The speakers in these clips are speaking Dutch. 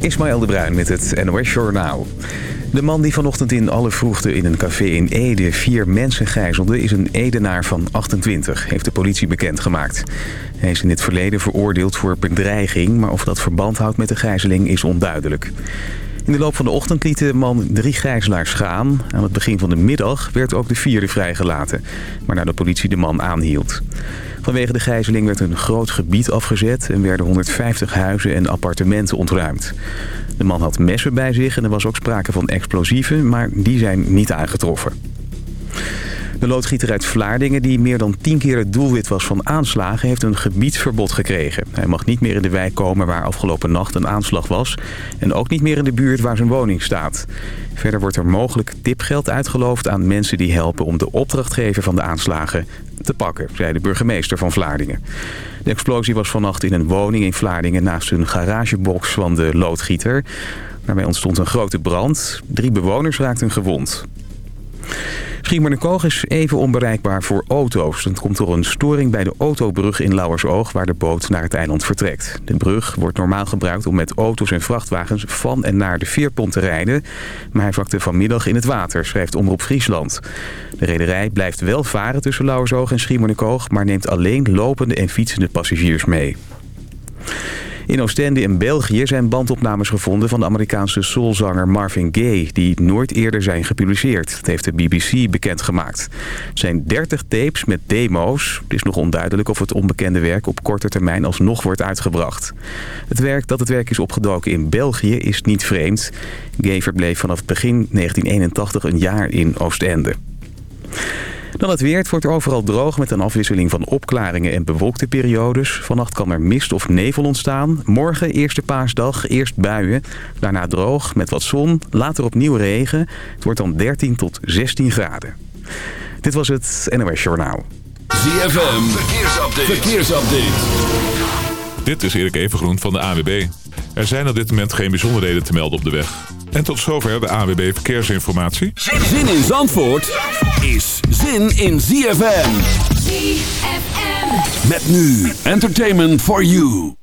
Ismaël de Bruin met het NOS Journaal. De man die vanochtend in alle vroegte in een café in Ede vier mensen gijzelde... is een Edenaar van 28, heeft de politie bekendgemaakt. Hij is in het verleden veroordeeld voor bedreiging... maar of dat verband houdt met de gijzeling is onduidelijk. In de loop van de ochtend liet de man drie gijzelaars gaan. Aan het begin van de middag werd ook de vierde vrijgelaten... waarna de politie de man aanhield. Vanwege de gijzeling werd een groot gebied afgezet... en werden 150 huizen en appartementen ontruimd. De man had messen bij zich en er was ook sprake van explosieven... maar die zijn niet aangetroffen. De loodgieter uit Vlaardingen, die meer dan tien keer het doelwit was van aanslagen... heeft een gebiedsverbod gekregen. Hij mag niet meer in de wijk komen waar afgelopen nacht een aanslag was... en ook niet meer in de buurt waar zijn woning staat. Verder wordt er mogelijk tipgeld uitgeloofd aan mensen die helpen... om de opdrachtgever van de aanslagen te pakken, zei de burgemeester van Vlaardingen. De explosie was vannacht in een woning in Vlaardingen... naast een garagebox van de loodgieter. Daarbij ontstond een grote brand. Drie bewoners raakten gewond. Schiermonnikoog is even onbereikbaar voor auto's. Dat komt door een storing bij de autobrug in Lauwersoog... waar de boot naar het eiland vertrekt. De brug wordt normaal gebruikt om met auto's en vrachtwagens... van en naar de veerpont te rijden. Maar hij zakte vanmiddag in het water, schrijft Omroep Friesland. De rederij blijft wel varen tussen Lauwersoog en Schiermonnikoog... maar neemt alleen lopende en fietsende passagiers mee. In Oostende in België zijn bandopnames gevonden van de Amerikaanse soulzanger Marvin Gaye... die nooit eerder zijn gepubliceerd. Dat heeft de BBC bekendgemaakt. Het zijn 30 tapes met demo's. Het is nog onduidelijk of het onbekende werk op korte termijn alsnog wordt uitgebracht. Het werk dat het werk is opgedoken in België is niet vreemd. Gaye verbleef vanaf begin 1981 een jaar in Oostende. Dan het weer. Het wordt overal droog met een afwisseling van opklaringen en bewolkte periodes. Vannacht kan er mist of nevel ontstaan. Morgen, eerste paasdag, eerst buien. Daarna droog met wat zon. Later opnieuw regen. Het wordt dan 13 tot 16 graden. Dit was het NOS Journaal. ZFM. Verkeersupdate. Verkeersupdate. Dit is Erik Evengroen van de AWB. Er zijn op dit moment geen bijzonderheden te melden op de weg. En tot zover de AWB Verkeersinformatie. Zin in Zandvoort is zin in ZFM. ZFM. Met nu Entertainment for You.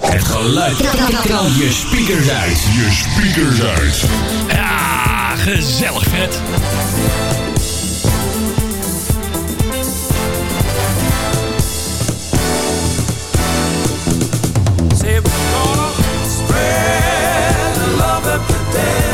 Het geluid. Knal je speakers uit. Je speakers uit. Ja, gezellig vet. Spread the love epidemic all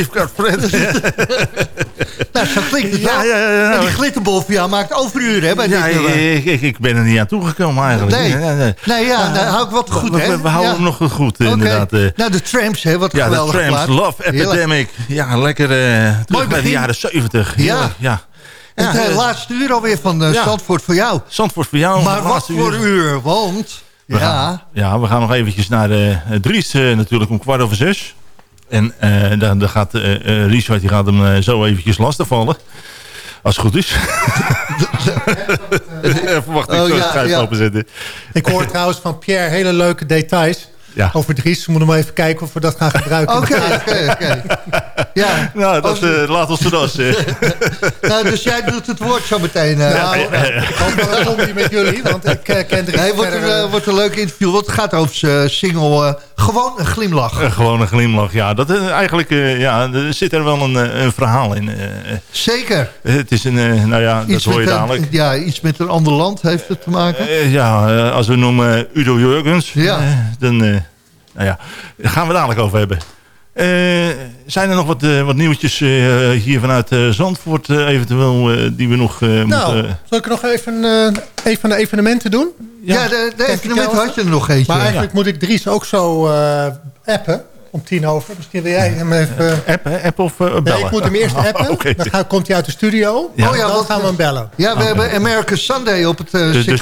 We've got friends. nou, zo klinkt het Ja, ja, ja, ja. En die glitterbol van jou maakt overuren hè, bij Ja, dit ik, ik, ik ben er niet aan toegekomen eigenlijk. Nee. Ja, ja. Nee, ja, daar hou ik wat goed, we, hè? we, we houden Ja. hem nog goed, inderdaad. eh. Nou, de Tramps, hè, wat een ja, de Tramps. Love. Epidemic. Ja, lekker eh terug bij de jaren 70. Ja. Ja. Het Ja, eh, laatste uur alweer van uh, ja. Zandvoort voor jou. Zandvoort voor jou. maar wat voor uur, want... We ja, gaan, ja, we gaan nog eventjes naar de Dries natuurlijk om kwart over zes. En eh dan, dan gaat eh eh, Richard die gaat hem eh, zo eventjes lastigvallen. Als het goed is. Even wachten, ik Oh, zal ja, ja. openzetten. Ik hoor trouwens van Pierre hele leuke details Ja. over Dries. We moeten maar even kijken of we dat gaan gebruiken. oké, oké, oké. Ja, Nou, dat, eh, laat ons eh. nou, dus jij doet het woord zo meteen. Nou, ik hoop dat het komt hier met jullie, want ik eh, ken Dries Nee, het wordt, een, verder, eh, wordt een leuk interview. Want het gaat over zijn single eh, Gewoon een glimlach. Gewoon een glimlach. Ja, dat, eigenlijk eh, ja, er zit er wel een, een verhaal in. Zeker. het is een, eh, nou ja, dat hoor je een, dadelijk. ja, iets met een ander land heeft het te maken. Ja, eh, als we noemen Udo Jurgens, Ja. dan nou ja, daar gaan we dadelijk over hebben. Eh, zijn er nog wat, eh, wat nieuwtjes eh, hier vanuit eh, Zandvoort eh, eventueel eh, die we nog eh, Nou, moeten... zal ik nog even eh een van de evenementen doen? Ja, de, de Kijk, evenement ik had je er nog eentje. Maar eigenlijk moet ik Dries ook zo eh, appen om tien over. Misschien wil jij hem even... App, hè? app of bellen? Nee, ik moet hem eerst appen. Oké. Dan gaat- komt hij uit de studio. Ja. Oh Oh ja, dan gaan we hem bellen. Ja, we hebben American Sunday op het Dus- dus-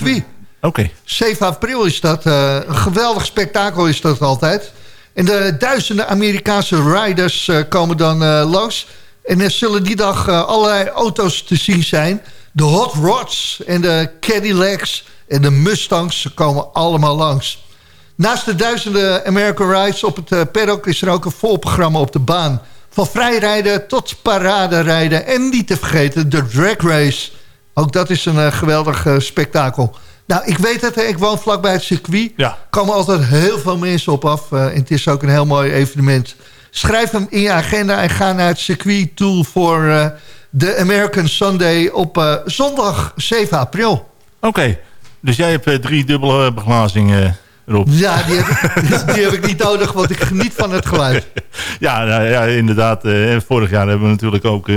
Oké. 7 april is dat. eh, een geweldig spektakel is dat altijd. En de duizenden Amerikaanse riders eh, komen dan eh, langs. En er zullen die dag allerlei auto's te zien zijn. De Hot Rods en de Cadillacs en de Mustangs komen allemaal langs. Naast de duizenden American Rides op het paddock... is er ook een vol programma op de baan. Van vrijrijden tot paraderijden. En niet te vergeten de drag race. Ook dat is een geweldig spektakel. Nou, ik weet het, ik woon vlakbij het circuit. Ja. Er komen altijd heel veel mensen op af. eh, en het is ook een heel mooi evenement. Schrijf hem in je agenda en ga naar het circuit toe... voor eh, de American Sunday op eh, zondag 7 april. Oké. Dus jij hebt drie dubbele beglazing, eh, Rob. Ja, die heb, ik, die heb ik niet nodig, want ik geniet van het geluid. Ja, nou ja inderdaad. vorig jaar hebben we natuurlijk ook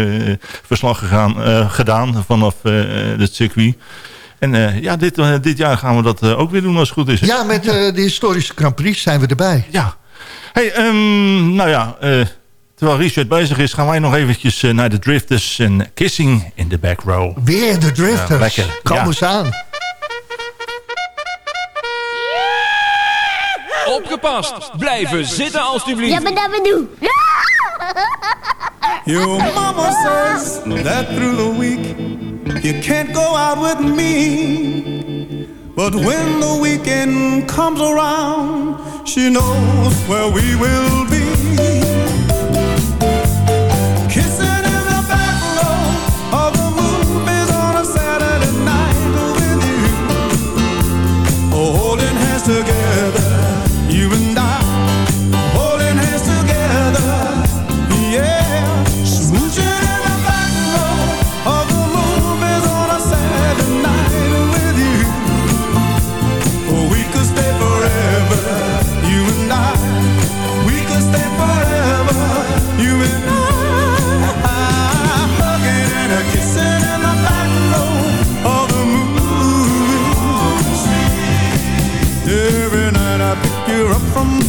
verslag gegaan, gedaan vanaf het circuit. En eh, ja, dit, eh, dit jaar gaan we dat eh, ook weer doen als het goed is. Ja, met eh, de historische Grand Prix zijn we erbij. Ja. Hey, ehm, nou ja, eh, terwijl Richard bezig is, gaan wij nog eventjes naar de Drifters en Kissing in the Back Row. Weer de drifters. Ja, lekker. Kom Ja. eens aan. Opgepast. Blijven zitten alstublieft. Jabba dabba doo. Your mama says that through the week you can't go out with me. But when the weekend comes around, she knows where we will be. Kissing from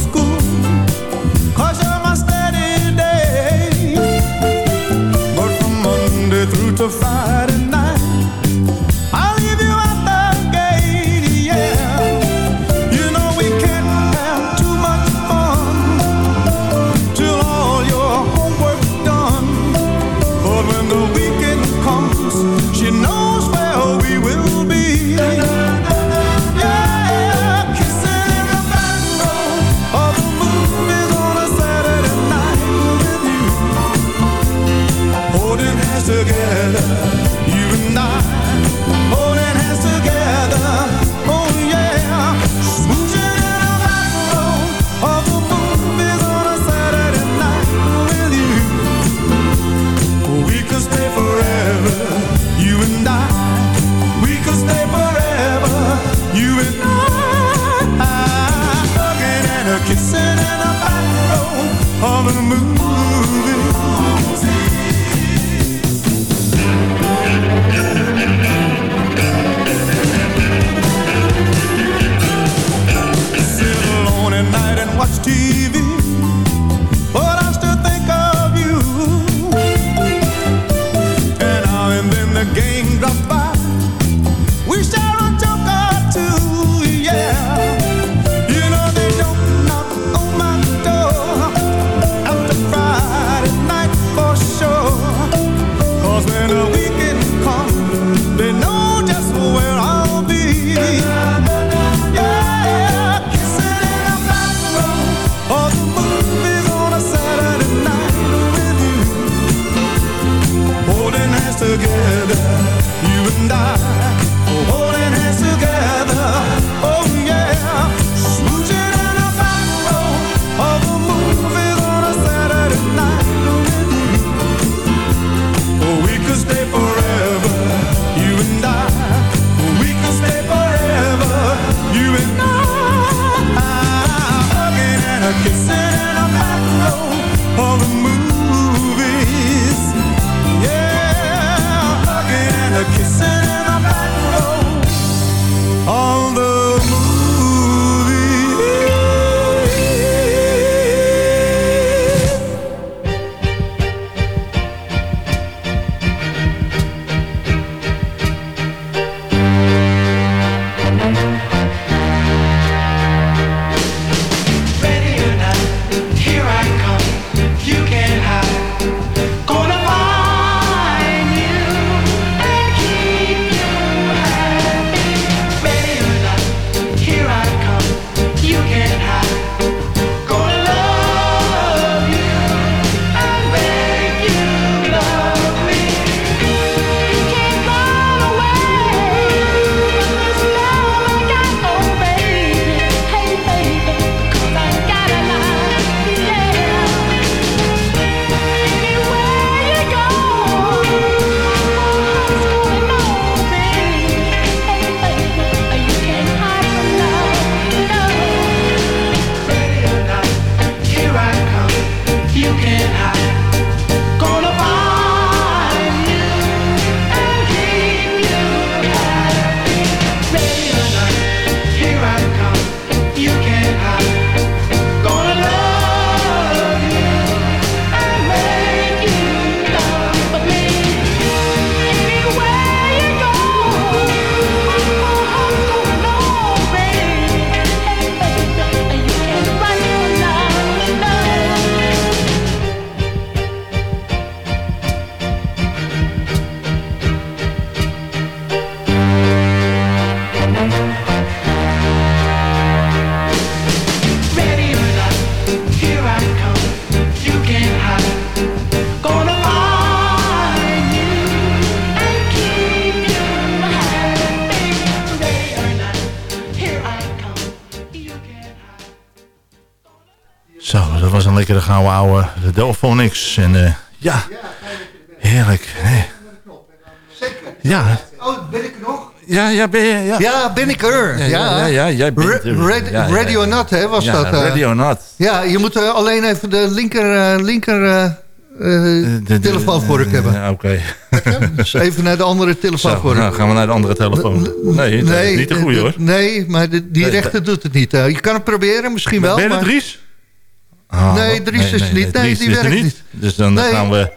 gouden ouwe. De Delphonics. En eh, ja, heerlijk. Nee. Ja, Oh, ben ik er nog? ja, ja, ben je... Ja, Ja, ben ik er. ja, Ja, ja, ja, jij bent er. Red- Ja, or not, hè, was Ja, dat? eh. ready or not. Ja, je moet eh, alleen even de linker, linker De- telefoonvork hebben. Ja, Oké. Dus even naar de andere telefoonvork. nou gaan we naar de andere telefoon. Nee, is niet de goede hoor. Nee, maar de- die Nee, rechter doet het niet. Je kan het proberen, misschien wel. Ben het Dries? Ah, Nee, Dries is niet. Nee, Dries die is er werkt niet. Dus dan Nee. gaan we...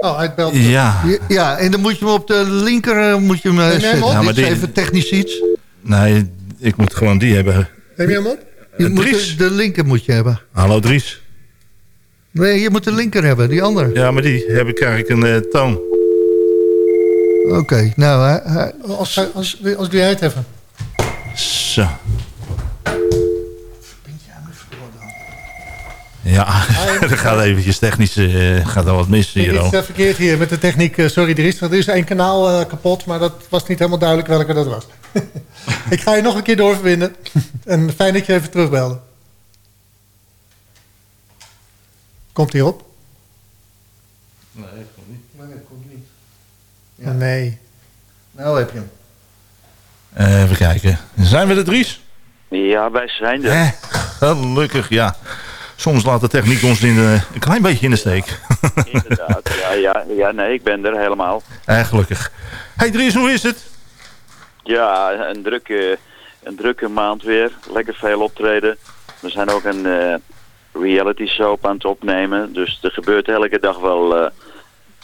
Oh, hij belt. Ja, Ja, en dan moet je hem op de linker eh, moet je hem, eh, Neem op? Ja, maar Dit is even technisch iets. nee, ik moet gewoon die hebben. Neem je hem op? Je Eh, moet Dries. de, de linker moet je hebben. Hallo Dries. Nee, je moet de linker hebben, die andere. Ja, maar die heb ik ik een eh, toon. Oké, nou, hij- hij- Als, als, als, als doe jij het even. Zo. Ja, er gaat eventjes technisch eh, gaat er wat mis Er hier is al. eh, verkeerd hier met de techniek. eh, sorry, er is, er is één kanaal eh, kapot, maar dat was niet helemaal duidelijk welke dat was. ik ga je nog een keer doorverbinden. en fijn dat je even terugbelde. Komt hij op? Nee, dat komt niet. Nee, dat komt niet. Ja. Nee. Nou heb je hem. Eh, even kijken. Zijn we de Dries? Ja, wij zijn er. Hè? Gelukkig, ja. Soms laat de techniek ons in de, een klein beetje in de steek. Inderdaad, ja, ja, ja, nee, ik ben er helemaal. Eh, gelukkig. Hey Dries, hoe is het? Ja, een drukke, een drukke maand weer. Lekker veel optreden. We zijn ook een eh, reality soap aan het opnemen. Dus er gebeurt elke dag wel... eh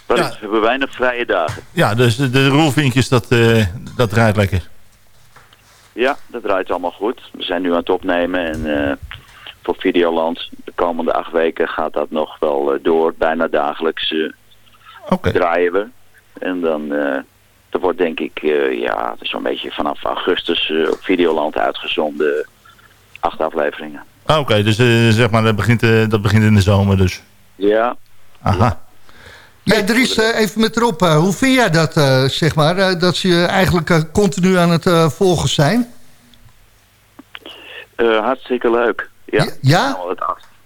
Ja. We hebben weinig vrije dagen. Ja, dus de, de roelvinkjes, dat, eh, dat draait lekker. Ja, dat draait allemaal goed. We zijn nu aan het opnemen en voor Videoland de komende acht weken gaat dat nog wel eh, door. Bijna dagelijks eh, draaien we. En dan eh er wordt denk ik eh, ja, zo'n beetje vanaf augustus eh, op Videoland uitgezonden. Acht afleveringen. Ah, Oké, dus eh, zeg maar, dat begint, eh, dat begint in de zomer dus. Ja, Aha. Ja, Dries, eh, even met erop. hoe vind jij dat, eh, zeg maar, eh, dat ze je eigenlijk continu aan het volgen zijn? Eh, hartstikke leuk. Ja? Ja? Nou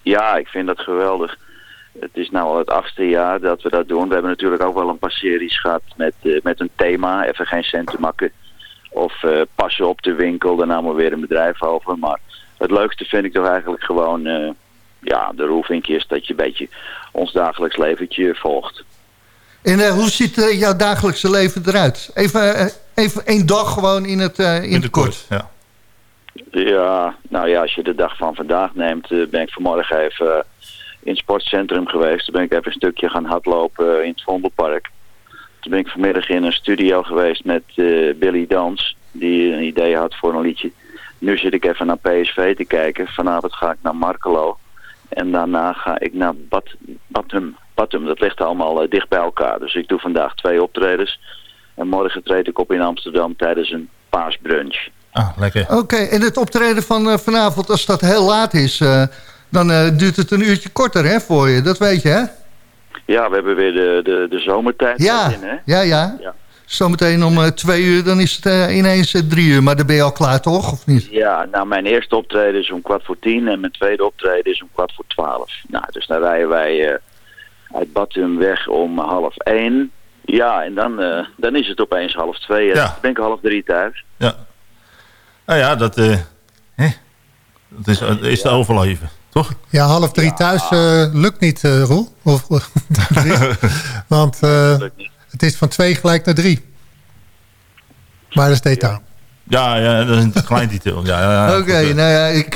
ja, ik vind dat geweldig. Het is nou al het achtste jaar dat we dat doen. We hebben natuurlijk ook wel een paar series gehad met, eh, met een thema. Even geen cent te makken. Of eh, passen op de winkel, daar namen we weer een bedrijf over. Maar het leukste vind ik toch eigenlijk gewoon... eh, ja, de roelvinkjes dat je een beetje ons dagelijks leventje volgt. En eh, hoe ziet jouw dagelijkse leven eruit? Even, even één dag gewoon in het, eh, in het kort. Ja. Ja, nou ja, als je de dag van vandaag neemt, eh, ben ik vanmorgen even eh, in het sportcentrum geweest. Toen ben ik even een stukje gaan hardlopen eh, in het Vondelpark. Toen ben ik vanmiddag in een studio geweest met Billy Dans, die een idee had voor een liedje. Nu zit ik even naar PSV te kijken. Vanavond ga ik naar Markelo. En daarna ga ik naar Bad, Badum. Badum, dat ligt allemaal dicht bij elkaar. Dus ik doe vandaag twee optredens. En morgen treed ik op in Amsterdam tijdens een paasbrunch. Ah, lekker. Oké, en het optreden van eh, vanavond, als dat heel laat is... eh, dan eh, duurt het een uurtje korter hè, voor je. Dat weet je, hè? Ja, we hebben weer de, de, de zomertijd Ja, in, hè? ja, ja. Ja. Zometeen om eh, twee uur, dan is het ineens drie uur. Maar dan ben je al klaar, toch? Of niet? Ja, nou mijn eerste optreden is om kwart voor tien en mijn tweede optreden is om kwart voor twaalf. Nou, dus dan rijden wij eh, uit Batum weg om half één. Ja, en dan, eh, dan is het opeens half twee. en Ja. Dan ben ik half drie thuis. Ja. Nou ja, dat, eh, hè? dat is, dat is te overleven, toch? Ja, half drie thuis eh, lukt niet, eh Roel. Of, want eh, het is van twee gelijk naar drie. Maar dat is detail. Ja, ja, dat is een klein detail. Ja, ja, ja. Oké, nou ja, ik...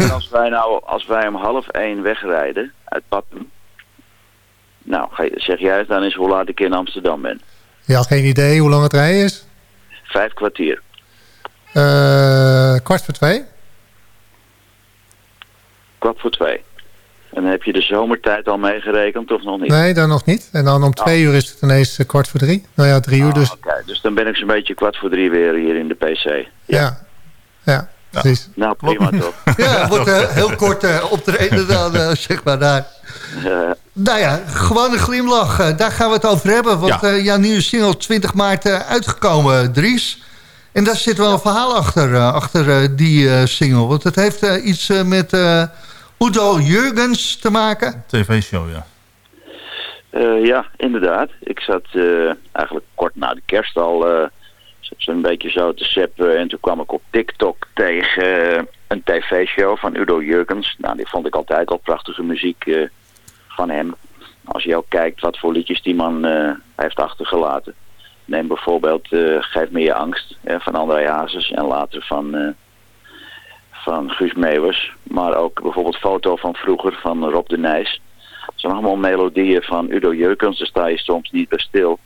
En als wij nou, als wij om half één wegrijden uit Batum. Nou, ga je- zeg jij dan eens hoe laat ik in Amsterdam ben. Ja, geen idee hoe lang het rijden is. Vijf kwartier. Eh, kwart voor twee. Kwart voor twee. En dan heb je de zomertijd al meegerekend of nog niet? Nee, dan nog niet. En dan om twee uur is het ineens eh, kwart voor drie. Nou ja, drie uur dus. Oké, dus dan ben ik zo'n beetje kwart voor drie weer hier in de PC. Ja, ja, precies. Nou, prima toch. Ja, het wordt eh, heel kort eh, optreden dan, eh, zeg maar daar. Nou ja, gewoon een glimlach. daar gaan we het over hebben. Want Ja. eh, jouw nieuwe single 20 maart uitgekomen, Dries. En daar zit wel een verhaal achter, eh, achter eh, die eh, single. Want het heeft iets eh, met eh, Udo Jurgens te maken. TV-show, ja. eh, ja, inderdaad. Ik zat eh, eigenlijk kort na de kerst al eh, zo- zo'n beetje zo te seppen. En toen kwam ik op TikTok tegen een tv-show van Udo Jurgens. Nou, die vond ik altijd al prachtige muziek eh, van hem. Als je ook kijkt wat voor liedjes die man eh, heeft achtergelaten. Neem bijvoorbeeld eh, Geef me je angst eh, van André Hazes en later van, eh, van Guus Meeuwers. Maar ook bijvoorbeeld Foto van vroeger van Rob de Nijs. Het zijn allemaal melodieën van Udo Jurkens, daar sta je soms niet bij stil.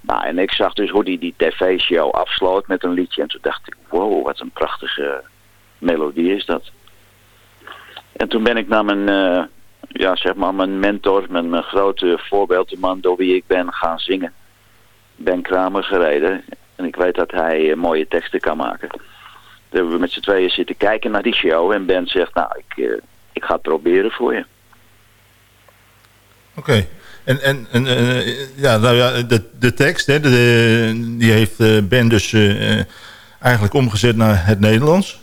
Nou, en ik zag dus hoe hij die tv-show afsloot met een liedje. En toen dacht ik, wow, wat een prachtige melodie is dat. En toen ben ik naar mijn, eh, ja, zeg maar mijn mentor, mijn, mijn grote voorbeeld, de man door wie ik ben gaan zingen. Ben Kramer gereden. En ik weet dat hij eh, mooie teksten kan maken. Toen hebben we met z'n tweeën zitten kijken naar die show. En Ben zegt, nou, ik, eh, ik ga het proberen voor je. Oké. En, en, en eh, ja, nou ja, de, de tekst, hè, de, die heeft Ben dus eigenlijk omgezet naar het Nederlands.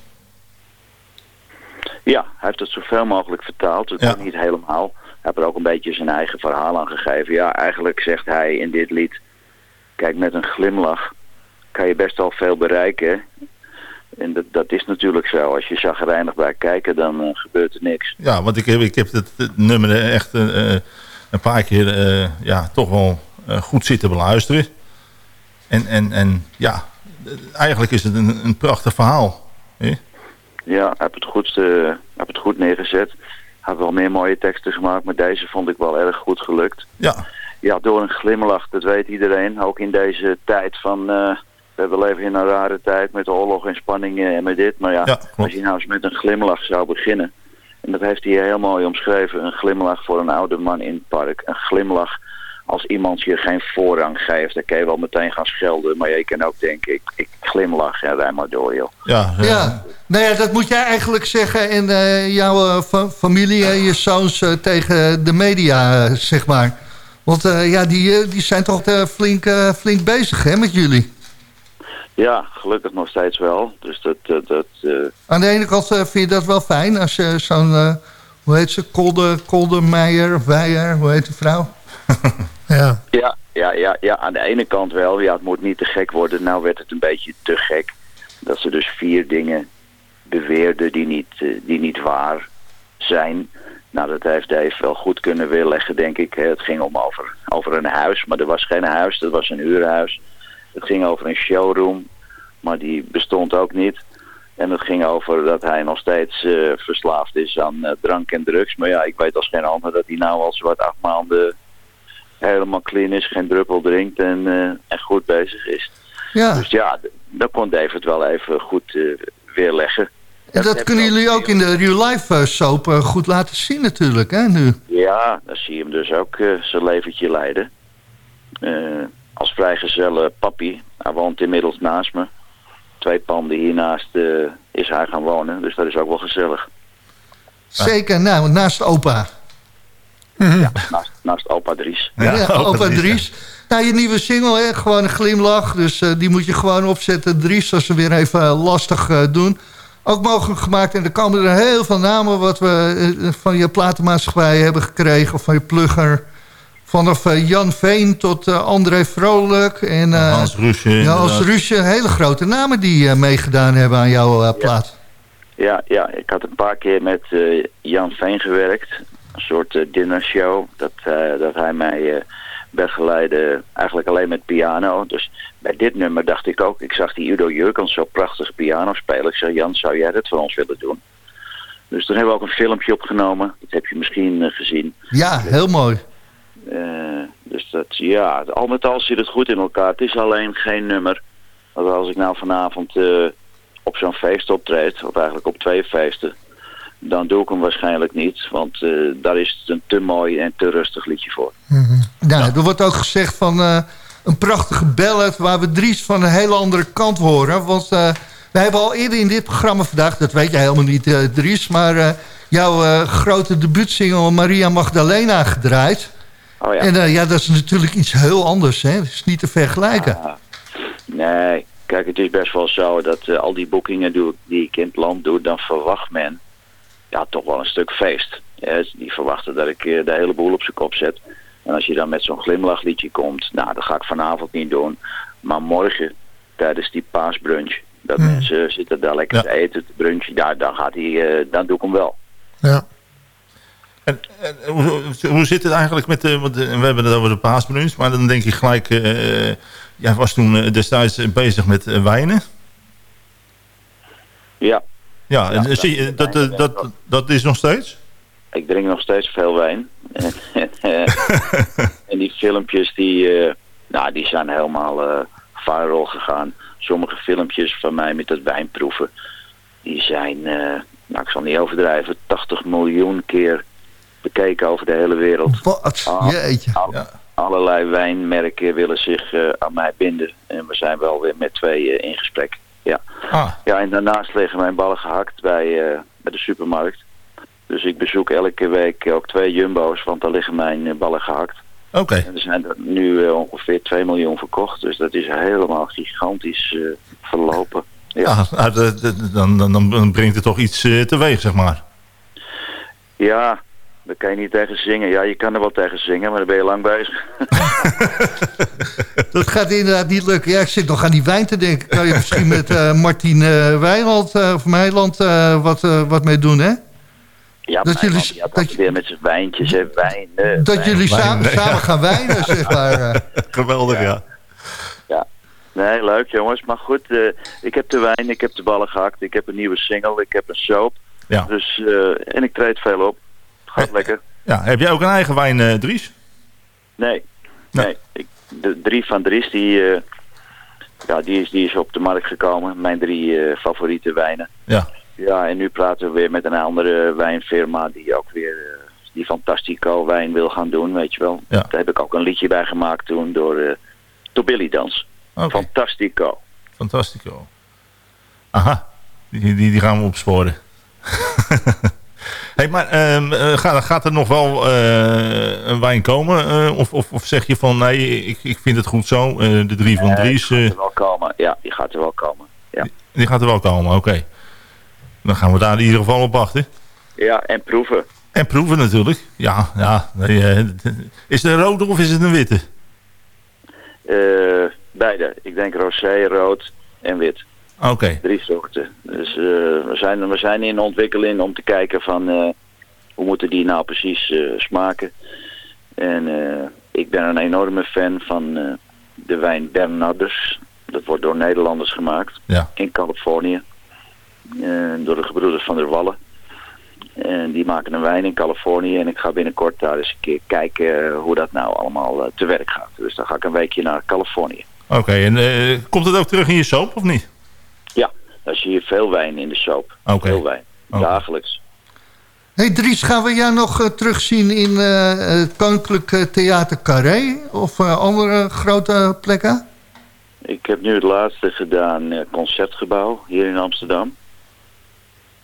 Ja, hij heeft het zoveel mogelijk vertaald. Het Ja. niet helemaal. Hij heeft er ook een beetje zijn eigen verhaal aan gegeven. Ja, eigenlijk zegt hij in dit lied... Kijk, met een glimlach kan je best wel veel bereiken. En dat, dat is natuurlijk zo. Als je chagrijnig bij kijken, dan eh, gebeurt er niks. Ja, want ik heb, ik heb het, het nummer echt eh, eh, een paar keer ja, toch wel goed zitten beluisteren. En, en, en ja, eigenlijk is het een, een prachtig verhaal. hè? Ja, heb het goed, heb het goed neergezet. Heb wel meer mooie teksten gemaakt, maar deze vond ik wel erg goed gelukt. Ja. Ja, door een glimlach, dat weet iedereen. Ook in deze tijd van... eh, we leven in een rare tijd met oorlog en spanningen en met dit. Maar ja, als je nou eens met een glimlach zou beginnen... En dat heeft hij heel mooi omschreven. Een glimlach voor een oude man in het park. Een glimlach als iemand je geen voorrang geeft. Dan kan je wel meteen gaan schelden. Maar je kan ook denken, ik, ik glimlach en rij maar door, joh. Ja, Ja, nou ja, dat moet jij eigenlijk zeggen en eh, jouw eh, fa- familie en je zoons tegen de media, zeg maar. Want eh, ja, die, eh, die zijn toch eh, flink, flink bezig hè, met jullie. Ja, gelukkig nog steeds wel. Dus dat... dat, dat Aan de ene kant vind je dat wel fijn als je zo'n, hoe heet ze, Kolde, Koldermeijer of Weijer, hoe heet de vrouw? Ja. Ja, ja, ja, ja, aan de ene kant wel. Ja, het moet niet te gek worden. Nou werd het een beetje te gek. Dat ze dus vier dingen beweerden die niet, die niet waar zijn. Nou, dat heeft Dave wel goed kunnen weerleggen, denk ik. Het ging om over, over een huis, maar er was geen huis. Dat was een huurhuis. Het ging over een showroom, maar die bestond ook niet. En het ging over dat hij nog steeds eh, verslaafd is aan eh, drank en drugs. Maar ja, ik weet als geen ander dat hij nou al zwart acht maanden helemaal clean is, geen druppel drinkt en, eh, en goed bezig is. Ja, Dus ja, d- dat kon David wel even goed weerleggen. En dat kunnen jullie ook in de real life eh, soap eh, goed laten zien natuurlijk, hè, nu. Ja, dan zie je hem dus ook eh, zijn leventje leiden. Eh, als vrijgezelle papi. Hij woont inmiddels naast me. Twee panden hiernaast eh, is hij gaan wonen. Dus dat is ook wel gezellig. Zeker, nou, naast opa. Naast, naast opa Dries. Ja, opa Dries. Nou, je nieuwe single, hè, gewoon een glimlach. Dus eh, die moet je gewoon opzetten. Dries, als ze weer even lastig eh, doen. Ook mogelijk gemaakt. En er komen er heel veel namen wat we eh, van je platenmaatschappij hebben gekregen. Of van je plugger. Vanaf eh, Jan Veen tot eh, André Vrolijk. En, eh, Hans Rusje. Ja, als inderdaad. Rusje. Hele grote namen die eh, meegedaan hebben aan jouw eh, plaat. Ja, ja, ik had een paar keer met eh, Jan Veen gewerkt. Een soort eh, dinnershow. Dat, eh, dat hij mij begeleidde eigenlijk alleen met piano. Dus bij dit nummer dacht ik ook... Ik zag die Udo Jurkens zo prachtig piano spelen. Ik zei, Jan, zou jij dat voor ons willen doen? Dus toen hebben we ook een filmpje opgenomen. Dat heb je misschien eh, gezien. Ja, heel mooi. Eh, dus dat, ja, al met al zit het goed in elkaar. Het is alleen geen nummer. Want als ik nou vanavond eh, op zo'n feest optreed, of eigenlijk op twee feesten, dan doe ik hem waarschijnlijk niet. Want eh, daar is het een te mooi en te rustig liedje voor. Nou, er wordt ook gezegd van eh, een prachtige ballad... waar we Dries van een hele andere kant horen. Want eh wij hebben al eerder in dit programma vandaag... dat weet jij helemaal niet, Dries... maar jouw grote debuutsingle Maria Magdalena gedraaid. Oh ja. En ja, dat is natuurlijk iets heel anders. Hè? Dat is niet te vergelijken. Ah, nee, kijk, het is best wel zo dat al die boekingen doe, die ik in het land doe, dan verwacht men ja, toch wel een stuk feest. Ja, die verwachten dat ik eh, de hele boel op zijn kop zet. En als je dan met zo'n glimlachliedje komt, nou, dat ga ik vanavond niet doen. Maar morgen, tijdens die paasbrunch, dat mensen zitten daar lekker Ja. te eten, te brunchen, daar, dan, gaat hij, eh, dan doe ik hem wel. Ja. En, en hoe, hoe- zit het eigenlijk met de... Want, eh, we hebben het over de paasbrunch, maar dan denk ik gelijk... eh, eh, jij was toen destijds bezig met wijnen. Ja, Ja, en, Ja, eh, zie je, dat, dat, dat, dat is nog steeds? ik drink nog steeds veel wijn. en, eh, en die filmpjes, die, eh, nou, die zijn helemaal eh viral gegaan. Sommige filmpjes van mij met het wijnproeven, die zijn, eh, nou ik zal niet overdrijven, 80 miljoen keer bekeken over de hele wereld. Wat? Jeetje. Al- Ja. Allerlei wijnmerken willen zich eh, aan mij binden. En we zijn wel weer met twee eh, in gesprek. Ja. Ah, ja, en daarnaast liggen mijn ballen gehakt bij, eh, bij de supermarkt. Dus ik bezoek elke week ook twee jumbo's, want daar liggen mijn eh, ballen gehakt. oké. En er zijn er nu eh, ongeveer 2 miljoen verkocht. Dus dat is helemaal gigantisch verlopen. Ja. Dat- dat- dan, dan, dan brengt het toch iets eh, teweeg, zeg maar. ja, daar kan je niet tegen zingen. Ja, je kan er wel tegen zingen, maar dan ben je lang bezig. dat gaat inderdaad niet lukken. Ja, ik zit nog aan die wijn te denken. Kan je misschien met uh, Martien uh, Wijnald uh, of Meiland wat, wat mee doen, hè? Ja, dat jullie, dat weer met zijn wijntjes en wijn. dat wijn. jullie samen, Wijn, samen ja. gaan wijnen, zeg maar. Geweldig, ja. Ja. Nee, leuk jongens. Maar goed, eh, ik heb de wijn, ik heb de ballen gehakt, ik heb een nieuwe single, ik heb een soap. Ja. Dus, eh, en ik treed veel op. Gaat lekker. ja. Heb jij ook een eigen wijn, eh, Dries? Nee, nee. Ik, de drie van Dries, die, eh, ja, die, is, die is op de markt gekomen. Mijn drie eh, favoriete wijnen. Ja. Ja, en nu praten we weer met een andere wijnfirma die ook weer eh, die Fantastico wijn wil gaan doen, weet je wel. Ja. Daar heb ik ook een liedje bij gemaakt toen door, eh door Billy Dans. Oké. Fantastico. Fantastico. Aha, die, die, die gaan we opsporen. hey, maar ehm, eh, gaat, gaat er nog wel eh, een wijn komen? Eh, of, of, of zeg je van, nee, ik, ik vind het goed zo. de drie van Dries, die eh, gaat er wel komen. Ja, die gaat er wel komen. Ja, die gaat er wel komen, oké. Dan gaan we daar in ieder geval op wachten. ja en proeven. En proeven natuurlijk. Ja, ja. is het een rode of is het een witte? Beide. Ik denk rosé, rood en wit. Oké, Drie soorten. Dus eh, we, zijn, we zijn in ontwikkeling om te kijken van eh, hoe moeten die nou precies eh, smaken. En ik ben een enorme fan van de wijn Bernardus. Dat wordt door Nederlanders gemaakt ja. in Californië. Door de gebroeders van der Wallen. En die maken een wijn in Californië. En ik ga binnenkort daar eens een keer kijken hoe dat nou allemaal te werk gaat. Dus dan ga ik een weekje naar Californië. Oké, en komt het ook terug in je soap of niet? Daar zie je veel wijn in de soap. Oké. Veel wijn. Dagelijks. hey Dries, gaan we jou nog eh, terugzien in eh, het Koninklijk eh, Theater Carré? Of eh, andere grote plekken? Ik heb nu het laatste gedaan, Concertgebouw, hier in Amsterdam.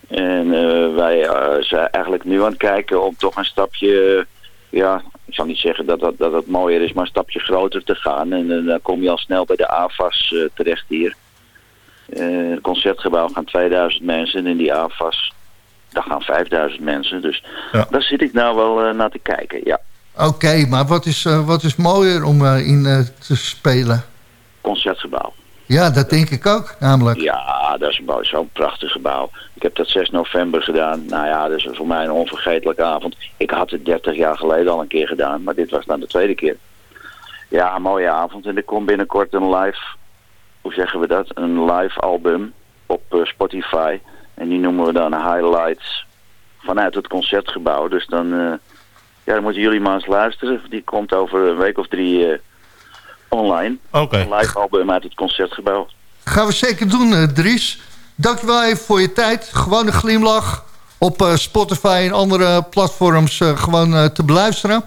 En eh, wij zijn eigenlijk nu aan het kijken om toch een stapje, ja, ik zal niet zeggen dat dat, dat het mooier is, maar een stapje groter te gaan. En dan kom je al snel bij de AFAS eh, terecht hier. Eh, het Concertgebouw gaan 2000 mensen en in die AFAS, daar gaan 5000 mensen. Dus Ja. daar zit ik nou wel eh, naar te kijken, ja. Oké, maar wat is, eh, wat is mooier om in te spelen? Concertgebouw. Ja, dat denk ik ook, namelijk. Ja, dat is zo'n prachtig gebouw. Ik heb dat 6 november gedaan. Nou ja, dat is voor mij een onvergetelijke avond. Ik had het 30 jaar geleden al een keer gedaan, maar dit was dan de tweede keer. Ja, mooie avond. En er komt binnenkort een live, hoe zeggen we dat? Een live album op eh, Spotify. En die noemen we dan Highlights vanuit het concertgebouw. Dus dan, eh, ja, dan moeten jullie maar eens luisteren. Die komt over een week of drie eh, online. Oké. Een live album uit het concertgebouw. Gaan we zeker doen, eh, Dries. Dankjewel even voor je tijd. Gewoon een glimlach op eh, Spotify en andere platforms eh, gewoon te beluisteren.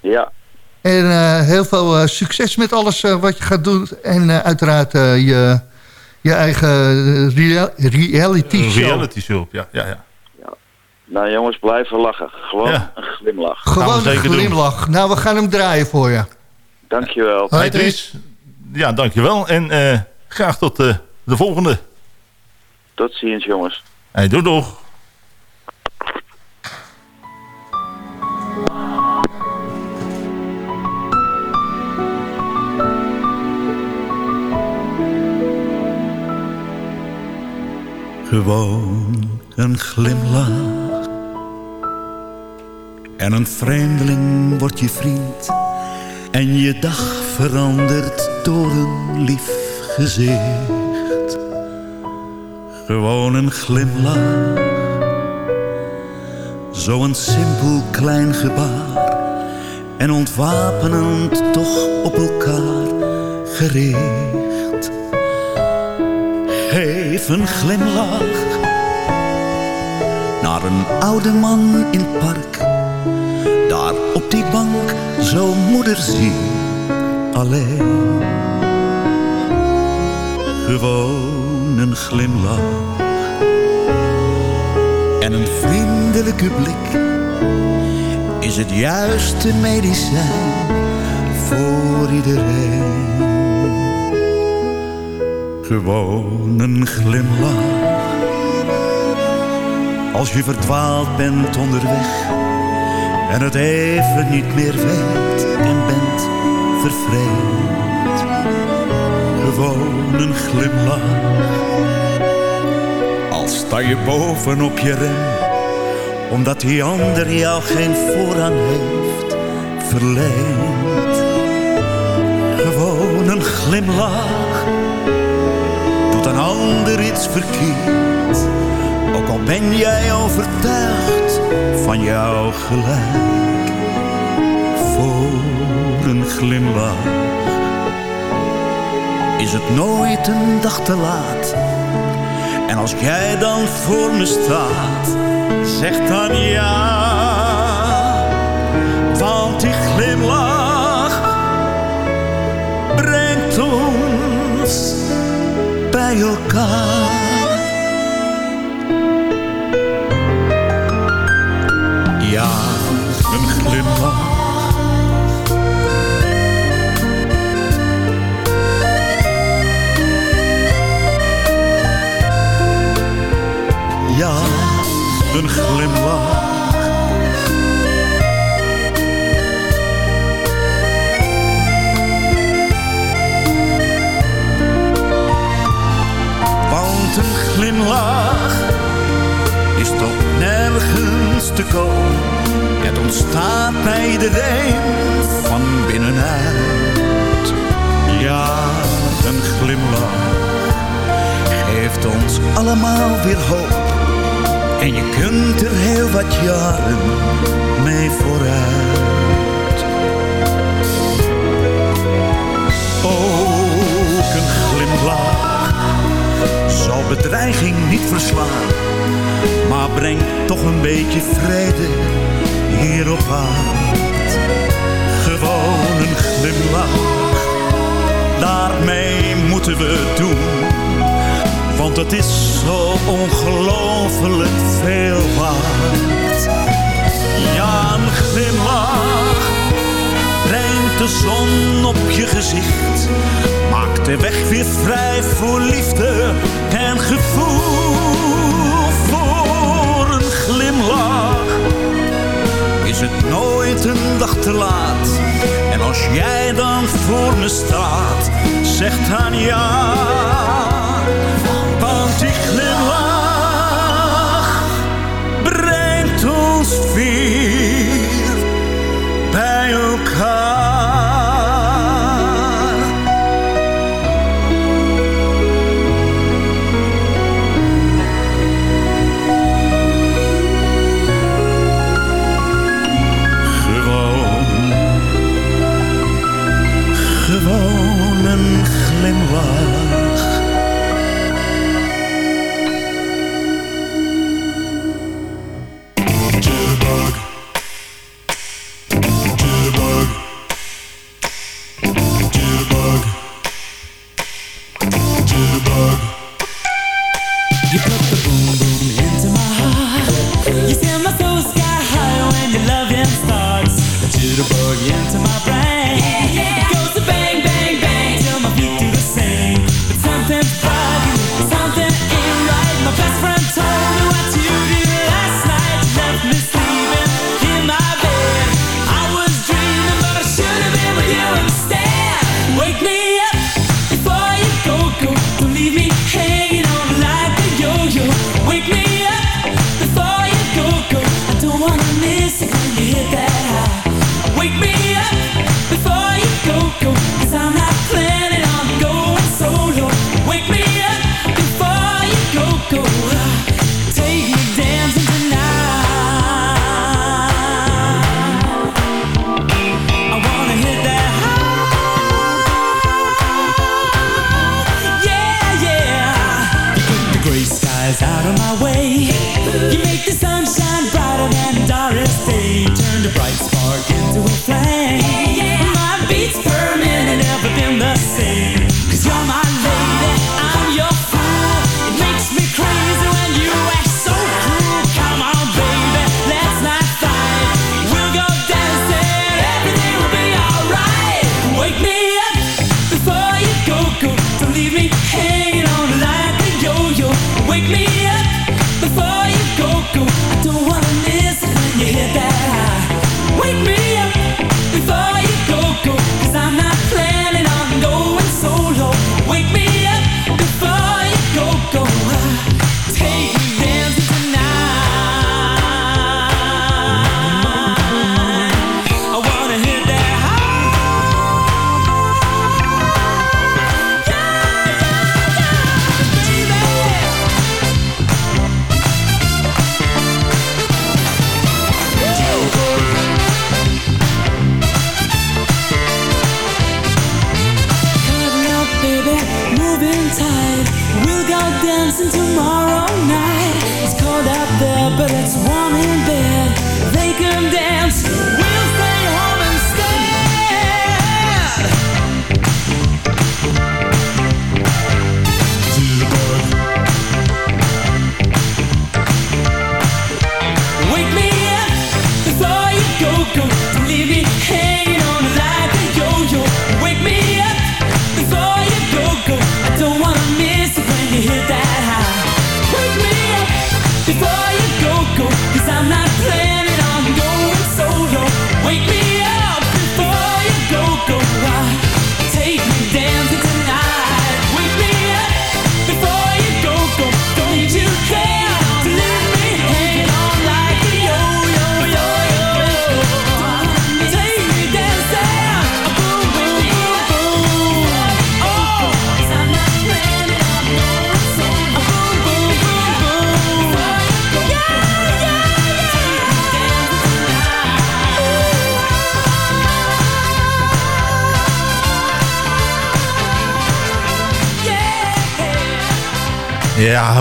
Ja, En eh, heel veel eh, succes met alles eh, wat je gaat doen. En eh, uiteraard eh, je, je eigen rea- reality show. reality show, ja. ja, ja. Nou jongens, blijven lachen. Gewoon Ja. een glimlach. Gewoon een doen. glimlach. Nou, we gaan hem draaien voor je. Dankjewel. Hoi, Hey Dries, ja, dankjewel. En eh, graag tot de volgende. Tot ziens jongens. Hey, doei doeg. Gewoon een glimlach. En een vreemdeling wordt je vriend. En je dag verandert door een lief gezicht. Gewoon een glimlach. Zo'n simpel klein gebaar. En ontwapenend toch op elkaar gericht. Geef een glimlach naar een oude man in het park. Daar op die bank, zo moederziel alleen. Gewoon een glimlach en een vriendelijke blik is het juiste medicijn voor iedereen. Gewoon een glimlach. Als je verdwaald bent onderweg en het even niet meer weet en bent vervreemd. gewoon een glimlach. Al sta je boven op je rem, omdat die ander jou geen voorrang heeft verleend. Gewoon een glimlach, een ander iets verkeerd. Ook al ben jij overtuigd van jouw gelijk. Voor een glimlach is het nooit een dag te laat. En als jij dan voor me staat, zeg dan ja. Want die glimlach brengt ons bij elkaar. Ja, een glimlach. Ja, een glimlach. Glimlach is toch nergens te koop. Het ontstaat bij iedereen van binnenuit. Ja, een glimlach geeft ons allemaal weer hoop. En je kunt er heel wat jaren bedreiging niet verslaan. Maar brengt toch een beetje vrede hier op aard. Gewoon een glimlach, daarmee moeten we doen. Want het is zo ongelooflijk veel waard. Ja, een glimlach de zon op je gezicht. Maakt de weg weer vrij voor liefde en gevoel. Voor een glimlach is het nooit een dag te laat. En als jij dan voor me staat, zeg dan ja. Want die glimlach brengt ons weer bij elkaar.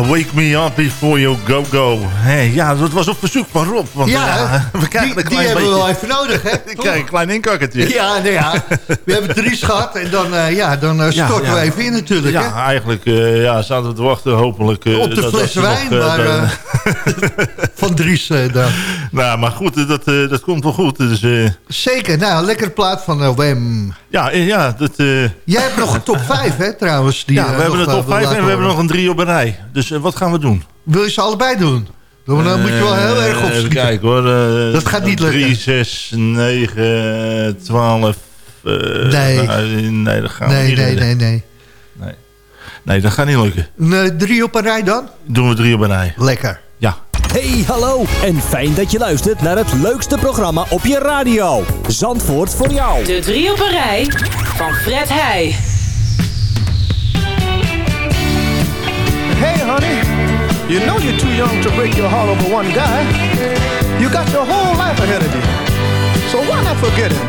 Wake me up before you go go. Hey, ja, dat was op verzoek van Rob. Want, Ja, ja, we die, hebben we wel even nodig, hè? Ik krijg een klein inkakkertje. Ja, nou ja, we hebben Dries gehad en dan, eh, ja, dan eh, storten ja. we even in natuurlijk. hè? Ja, eigenlijk eh, ja, zaten we te wachten hopelijk. eh, Op de dat- fles wijn, nog, eh, maar, eh, van Dries eh, dan. Nou, maar goed, dat, eh, dat komt wel goed. Dus, eh, Zeker, nou, lekkere plaat van eh, Wem. ja, ja, dat... Jij hebt nog een top 5, hè, trouwens. Die, ja, we hebben eh, top wil 5 en we hebben nog een drie op een rij. Dus wat gaan we doen? Wil je ze allebei doen? Dan, moet je wel heel erg Eh, Even opschieten. kijken hoor. Dat gaat niet lukken. 3, 6, 9, 12... eh, Nee. nee, dat gaan we Nee, niet nee, redden. nee, nee. Nee, dat gaat niet lukken. Een, eh, drie op een rij dan? Doen we drie op een rij. Lekker. Hey, hallo en fijn dat je luistert naar het leukste programma op je radio. Zandvoort voor jou. De drie op een rij van Fred Heij. Hey, honey, you know you're too young to break your heart over one guy. You got your whole life ahead of you. So why not forget it?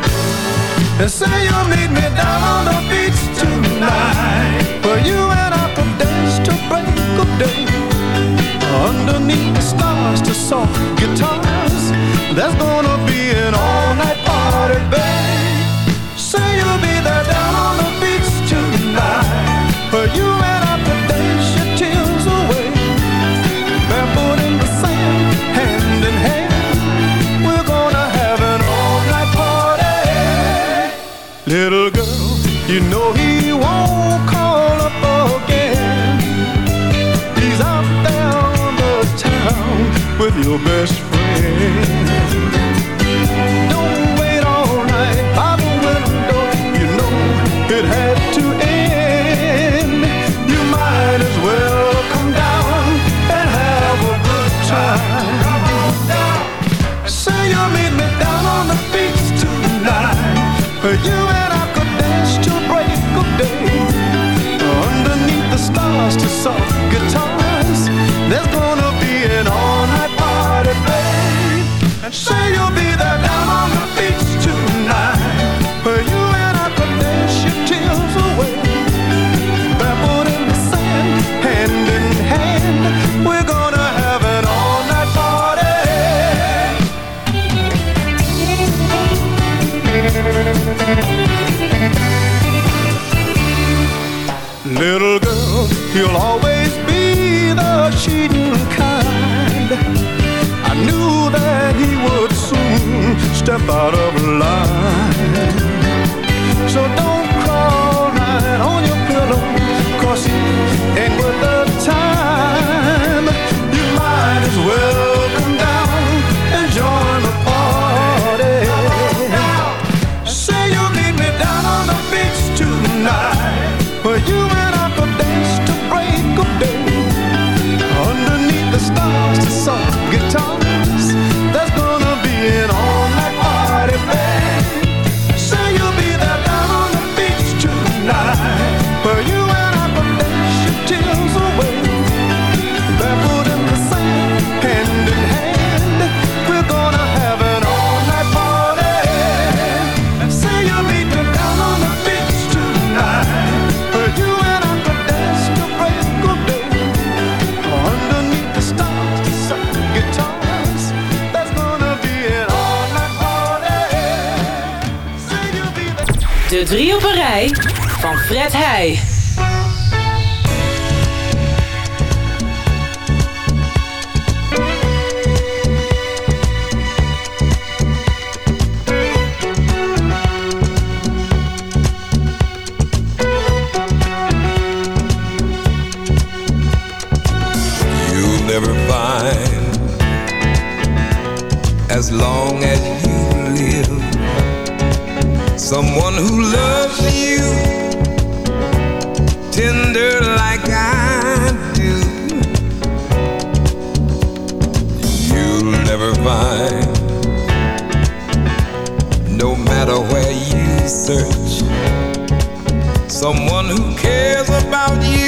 And say you'll meet me down on the beach tonight. For you and I could dance to break of day. Underneath the stars to soft guitars. There's gonna be an all-night party, babe. Say you'll be there down on the beach tonight. For you and I could dance your tears away. Barefoot in the sand, hand in hand. We're gonna have an all-night party. Little girl, you know he with your best friend. And say you'll be there down on the beach tonight. You and I your tears away. In the sand, hand in hand. We're gonna have an all-night party. Little girl, you'll always step out of line. So don't crawl right on your pillow, cause he ain't worth De drie op een rij van Fred Heij. as long as you live Someone who loves you. Tender like I do. You'll never find. No matter where you search. Someone who cares about you.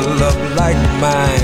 love like mine.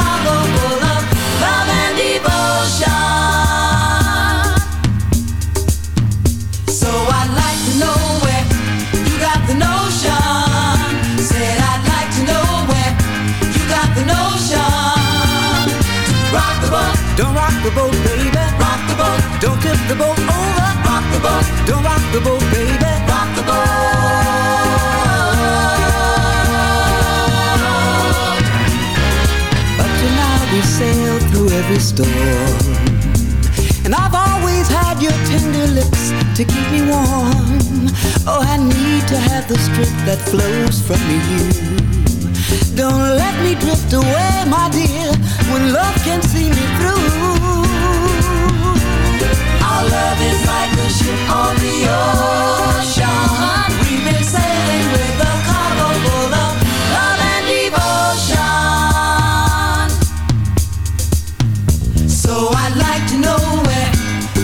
the boat, baby. Rock the boat. Don't tip the boat over. Rock the boat. Don't rock the boat, baby. Rock the boat. Up to now we sailed through every storm, and I've always had your tender lips to keep me warm. Oh, I need to have the strength that flows from you don't let me drift away, my dear, when love can see me through. Our love is like a ship on the ocean. We've been sailing with a cargo full of love and devotion. So I'd like to know where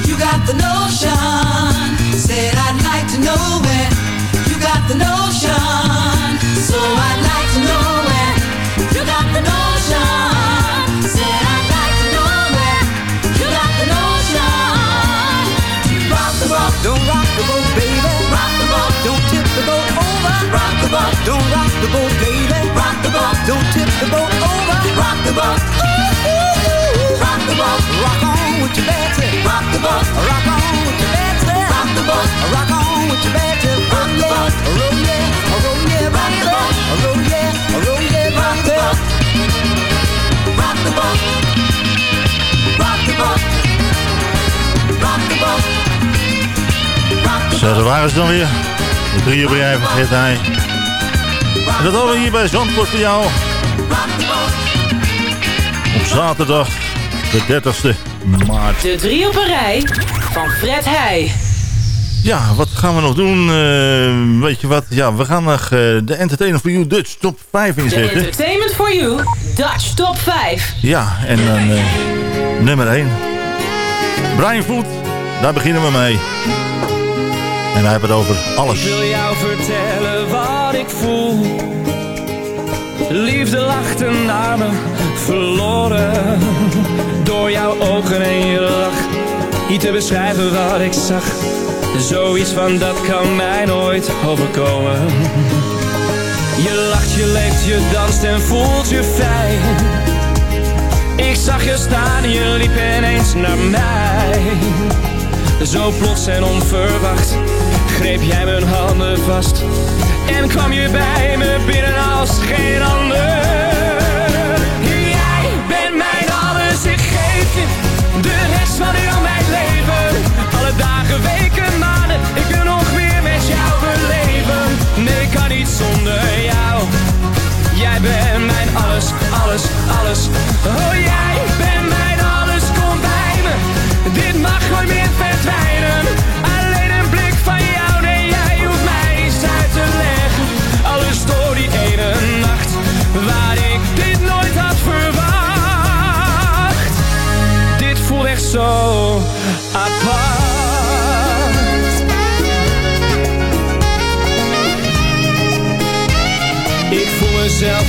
you got the notion. Over. Rock the boat, don't rock the boat, baby. Rock the boat, don't tip the boat over. Rock the boat, ooh, ooh, ooh. rock the boat, rock on with your bad tip. Rock the boat, rock on with your bad tip. Rock the boat, rock on with your bad tip. Rock the boat, roll yeah, roll yeah, rock the boat, roll yeah, roll yeah, rock the boat. Rock the boat, rock the boat, rock the boat. Zo, daar waren ze dan weer. De drie op rij van Fred Heij. En dat hadden we hier bij Zandvoort voor jou. Op zaterdag, de 30ste maart. De drie op een rij van Fred Heij. Ja, wat gaan we nog doen? Eh, weet je wat? Ja, we gaan nog eh, de Entertainer for You Dutch Top 5 De inzetten. Entertainment for You Dutch Top 5. Ja, en dan eh, nummer 1. Brian Foot, daar beginnen we mee. En wij hebben het over alles. Ik wil jou vertellen wat ik voel. Liefde lachte naar me, verloren. Door jouw ogen en je lach. Niet te beschrijven wat ik zag. Zoiets van dat kan mij nooit overkomen. Je lacht, je leeft, je danst en voelt je vrij. Ik zag je staan en je liep ineens naar mij. Zo plots en onverwacht greep jij mijn handen vast En kwam je bij me binnen als geen ander. Jij bent mijn alles, ik geef je de rest van heel mijn leven. Alle dagen, weken, maanden, ik wil nog meer met jou beleven. Nee, ik kan niet zonder jou. Jij bent mijn alles, alles, alles. Oh, jij bent mijn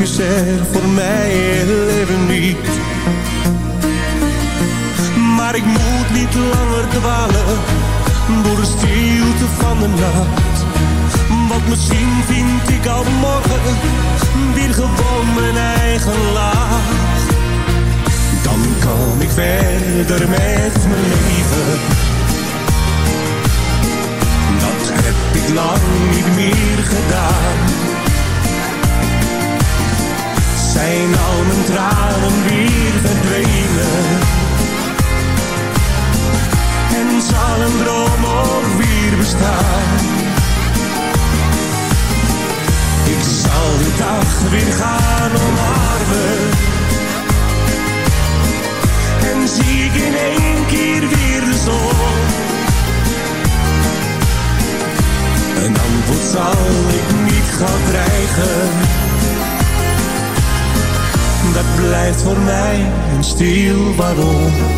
is er voor mij even niet. Maar ik moet niet langer dwalen door de stilte van de nacht. Want misschien vind ik al morgen weer gewoon mijn eigen laag. Dan kan ik verder met mijn leven. Dat heb ik lang niet meer gedaan. Zijn al mijn tranen weer verdwenen? Stil waarom.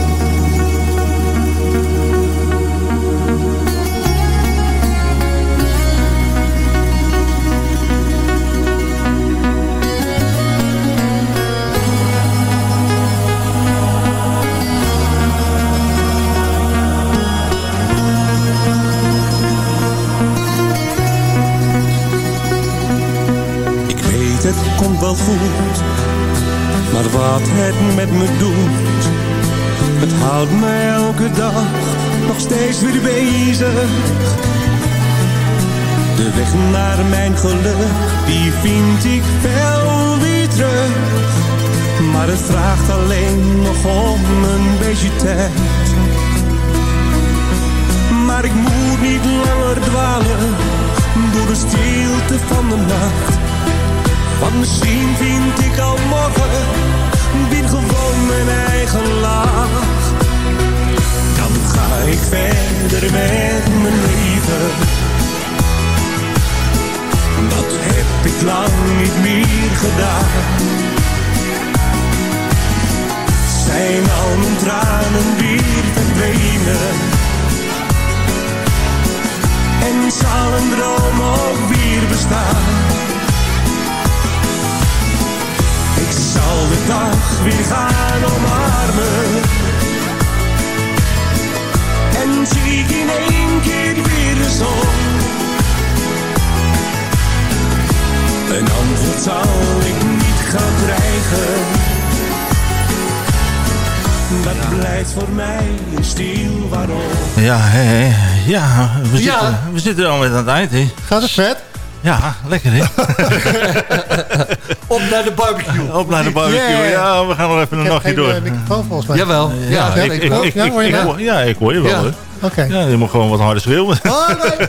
Naar mijn geluk, die vind ik wel weer terug. Maar het vraagt alleen nog om een beetje tijd. Maar ik moet niet langer dwalen door de stilte van de nacht. Want misschien vind ik al morgen weer gewoon mijn eigen laag. Dan ga ik verder met mijn leven. Heb ik lang niet meer gedaan. Zijn al mijn tranen weer verdwenen? En zal een droom ook weer bestaan? Ik zal de dag weer gaan omarmen. En zie ik in één keer weer de zon. Een antwoord zal ik niet gaan krijgen. Dat blijft voor mij een stil waarom. Ja, hè, hè. ja, we, Ja. Zitten, we zitten al met aan het eind. Hè. Gaat het vet? Ja, lekker hè. Op naar de barbecue. Op naar de barbecue. Yeah. Ja, we gaan nog even een Ik heb nachtje geen door. eh, microfoon volgens mij. Jawel. Ja, Ja, ik, ik ik, ik, Ja, ik, hoor je ik mij? hoor- ja, ik hoor je wel. Ja. hoor. Oké. Ja, je moet gewoon wat harder schreeuwen. Oh, nee.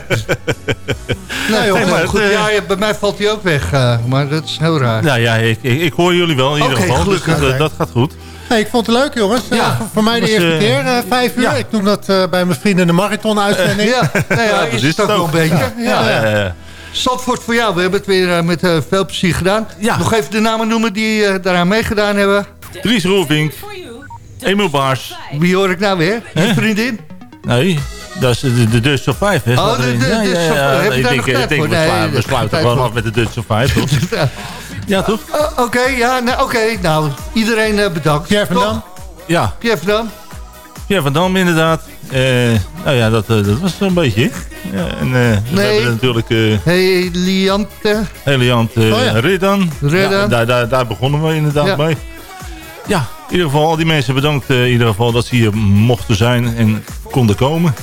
nee, joh, Nee, maar goed, het, eh, ja, bij mij valt hij ook weg, eh, maar dat is heel raar. Nou ja, ik, ik, ik hoor jullie wel in ieder geval. Dus gelukkig. dat, dat gaat goed. Hey, ik vond het leuk, jongens. Ja. Eh, voor- mij de eerste keer, eh, vijf uur. ja. Ik doe dat eh, bij mijn vrienden de marathon-uitzending. Ja, nou ja, is het ook wel een beetje. Ja, ja, ja. Zandvoort voor jou, we hebben het weer met eh, veel plezier gedaan. Ja. Nog even de namen noemen die eh, daaraan meegedaan hebben. Dries Roelvink, Emil Baars. Wie hoor ik nou weer? Je vriendin? Nee, dat is de, de Dutch of Five. Hè, Oh, de- erin. de ja, Dutch ja, of- ja, ik denk, nog ik denk, voor? we, sluiten gewoon af met de Dutch of Five. toch? Ja. toch? Oh, Oké, ja, nou, oké. Nou, iedereen eh, bedankt. Pierre van? Dam. Ja, Pierre van Dam. Pierre van Dam inderdaad. Eh, nou ja, dat, eh, dat was een beetje. Ja, en eh, we Nee. hebben natuurlijk eh Heliante. Heliant eh Oh ja. Riddan. Riddan. Ja, daar, daar, daar begonnen we inderdaad Ja. mee. Ja, in ieder geval al die mensen bedankt eh, in ieder geval dat ze hier mochten zijn en konden komen.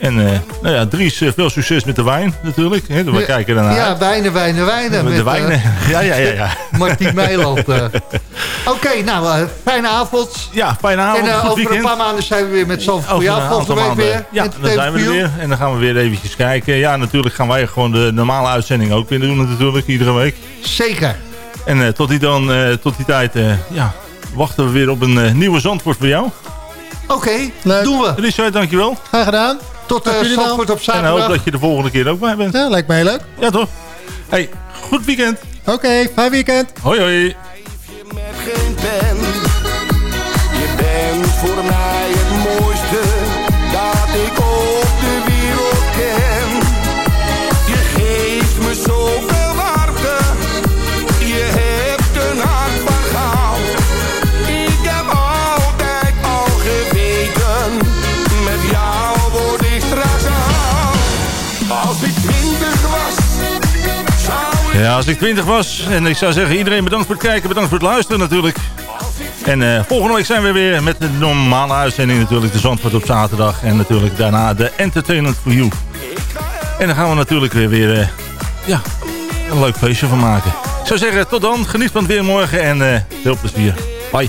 En eh, nou ja, Dries, eh, veel succes met de wijn natuurlijk. We Ja, kijken daarnaar. Ja, wijnen, wijnen, wijnen. Met de met, wijnen. eh, Ja, ja, ja, ja. Martien Meiland. eh. Oké, nou, eh, fijne avond. Ja, fijne avond. En eh, over een paar maanden zijn we weer met Zalver voor jou. Volgende week weer. Ja, dan zijn we er weer. En dan gaan we weer eventjes kijken. Ja, natuurlijk gaan wij gewoon de normale uitzending ook weer doen natuurlijk, iedere week. Zeker. En eh, tot, die dan, eh, tot die tijd eh, ja, wachten we weer op een eh, nieuwe Zandvoort voor jou. Oké, doen we. Richard, dankjewel. Graag gedaan. Tot eh, wel. Zandvoort op En zaterdag. hoop dat je de volgende keer ook bij bent. Ja, lijkt me heel leuk. Ja, toch? Hey, goed weekend. Oké, fijn weekend. Hoi, hoi. Ja, als ik 20 was. En ik zou zeggen, iedereen bedankt voor het kijken. Bedankt voor het luisteren natuurlijk. En eh, volgende week zijn we weer met de normale uitzending natuurlijk. De Zandvoort op zaterdag. En natuurlijk daarna de Entertainment for You. En dan gaan we natuurlijk weer, weer eh, ja, een leuk feestje van maken. Ik zou zeggen, tot dan. Geniet van het weer morgen. En eh, veel plezier. Bye.